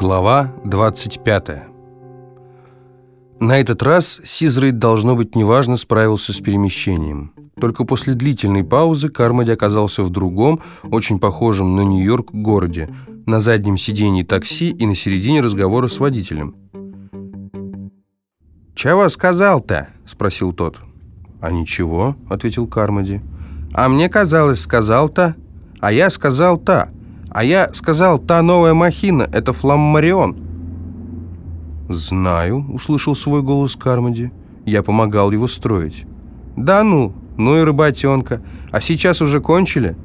Глава 25 На этот раз Сизрейд, должно быть, неважно справился с перемещением. Только после длительной паузы Кармоди оказался в другом, очень похожем на Нью-Йорк городе, на заднем сиденье такси и на середине разговора с водителем. «Чего сказал-то?» — спросил тот. «А ничего», — ответил Кармоди. «А мне казалось, сказал-то, а я сказал-то». А я сказал, та новая махина — это фламмарион. «Знаю», — услышал свой голос Кармоди. «Я помогал его строить». «Да ну, ну и работенка. А сейчас уже кончили?»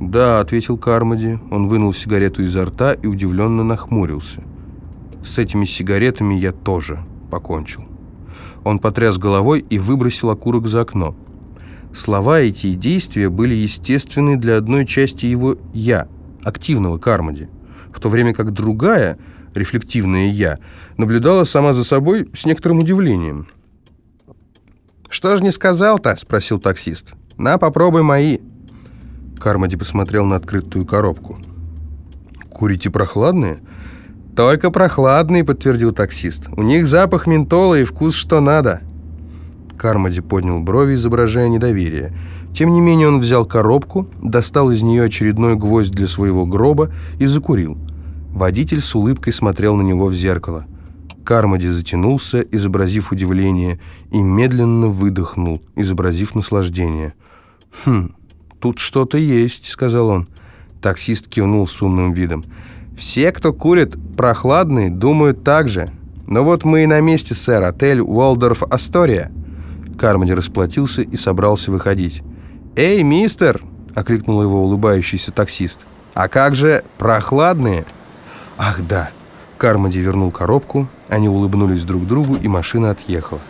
«Да», — ответил Кармоди. Он вынул сигарету изо рта и удивленно нахмурился. «С этими сигаретами я тоже покончил». Он потряс головой и выбросил окурок за окно. Слова эти и действия были естественны для одной части его «я», активного Кармоди, в то время как другая, рефлективная «я», наблюдала сама за собой с некоторым удивлением. «Что ж не сказал-то?» — спросил таксист. «На, попробуй мои». Кармоди посмотрел на открытую коробку. «Курите прохладные?» «Только прохладные», — подтвердил таксист. «У них запах ментола и вкус что надо». Кармоди поднял брови, изображая недоверие. Тем не менее он взял коробку, достал из нее очередной гвоздь для своего гроба и закурил. Водитель с улыбкой смотрел на него в зеркало. Кармоди затянулся, изобразив удивление, и медленно выдохнул, изобразив наслаждение. «Хм, тут что-то есть», — сказал он. Таксист кивнул с умным видом. «Все, кто курит прохладный, думают так же. Но вот мы и на месте, сэр, отель Уолдорф Астория». Кармоди расплатился и собрался выходить. «Эй, мистер!» — окликнул его улыбающийся таксист. «А как же прохладные?» «Ах, да!» Кармоди вернул коробку, они улыбнулись друг другу, и машина отъехала.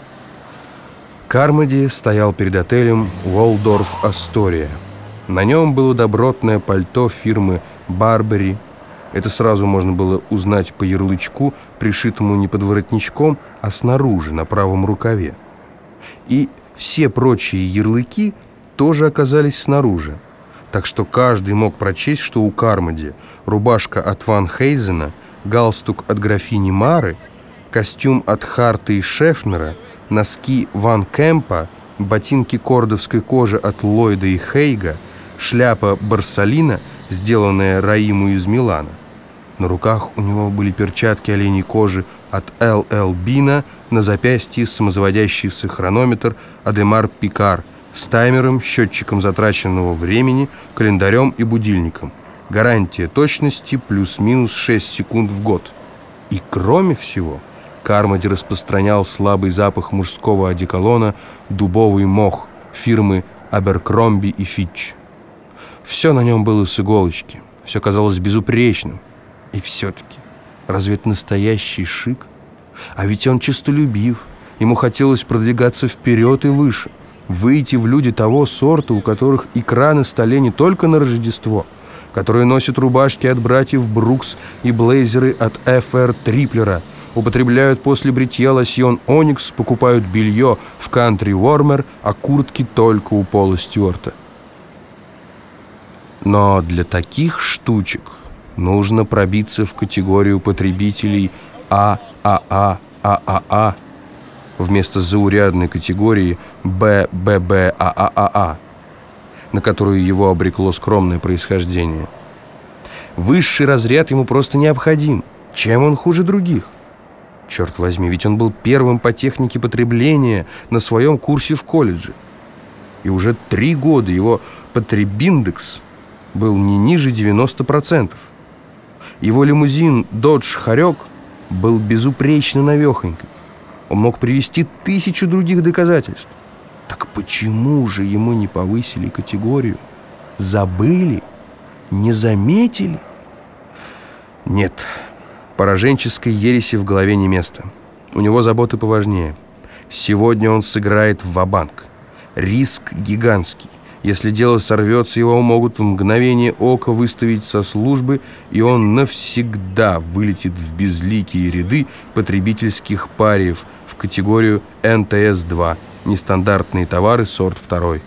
Кармоди стоял перед отелем «Уолдорф Астория». На нем было добротное пальто фирмы «Барбери». Это сразу можно было узнать по ярлычку, пришитому не под воротничком, а снаружи, на правом рукаве. И все прочие ярлыки – тоже оказались снаружи. Так что каждый мог прочесть, что у Кармоди рубашка от Ван Хейзена, галстук от графини Мары, костюм от Харта и Шефнера, носки Ван Кемпа, ботинки кордовской кожи от Ллойда и Хейга, шляпа Барсалина, сделанная Раиму из Милана. На руках у него были перчатки оленей кожи от Л.Л. Бина, на запястье самозаводящийся хронометр Адемар Пикар – с таймером, счетчиком затраченного времени, календарем и будильником. Гарантия точности плюс-минус 6 секунд в год. И кроме всего, Кармоди распространял слабый запах мужского одеколона «Дубовый мох» фирмы Аберкромби и Фитч. Все на нем было с иголочки, все казалось безупречным. И все-таки, разве это настоящий шик? А ведь он честолюбив, ему хотелось продвигаться вперед и выше выйти в люди того сорта, у которых икра на столе не только на Рождество, которые носят рубашки от братьев Брукс и блейзеры от Ф.Р. Триплера, употребляют после бритья лосьон Оникс, покупают белье в Кантри Уормер, а куртки только у Пола Стюарта. Но для таких штучек нужно пробиться в категорию потребителей ААА, ААА, вместо заурядной категории БББАААА, на которую его обрекло скромное происхождение. Высший разряд ему просто необходим. Чем он хуже других? Черт возьми, ведь он был первым по технике потребления на своем курсе в колледже. И уже три года его потребиндекс был не ниже 90%. Его лимузин Dodge Харек был безупречно навехонький. Он мог привести тысячу других доказательств. Так почему же ему не повысили категорию? Забыли? Не заметили? Нет, пораженческой ереси в голове не место. У него заботы поважнее. Сегодня он сыграет в ва-банк. Риск гигантский. Если дело сорвется, его могут в мгновение ока выставить со службы, и он навсегда вылетит в безликие ряды потребительских париев в категорию НТС-2, нестандартные товары, сорт второй.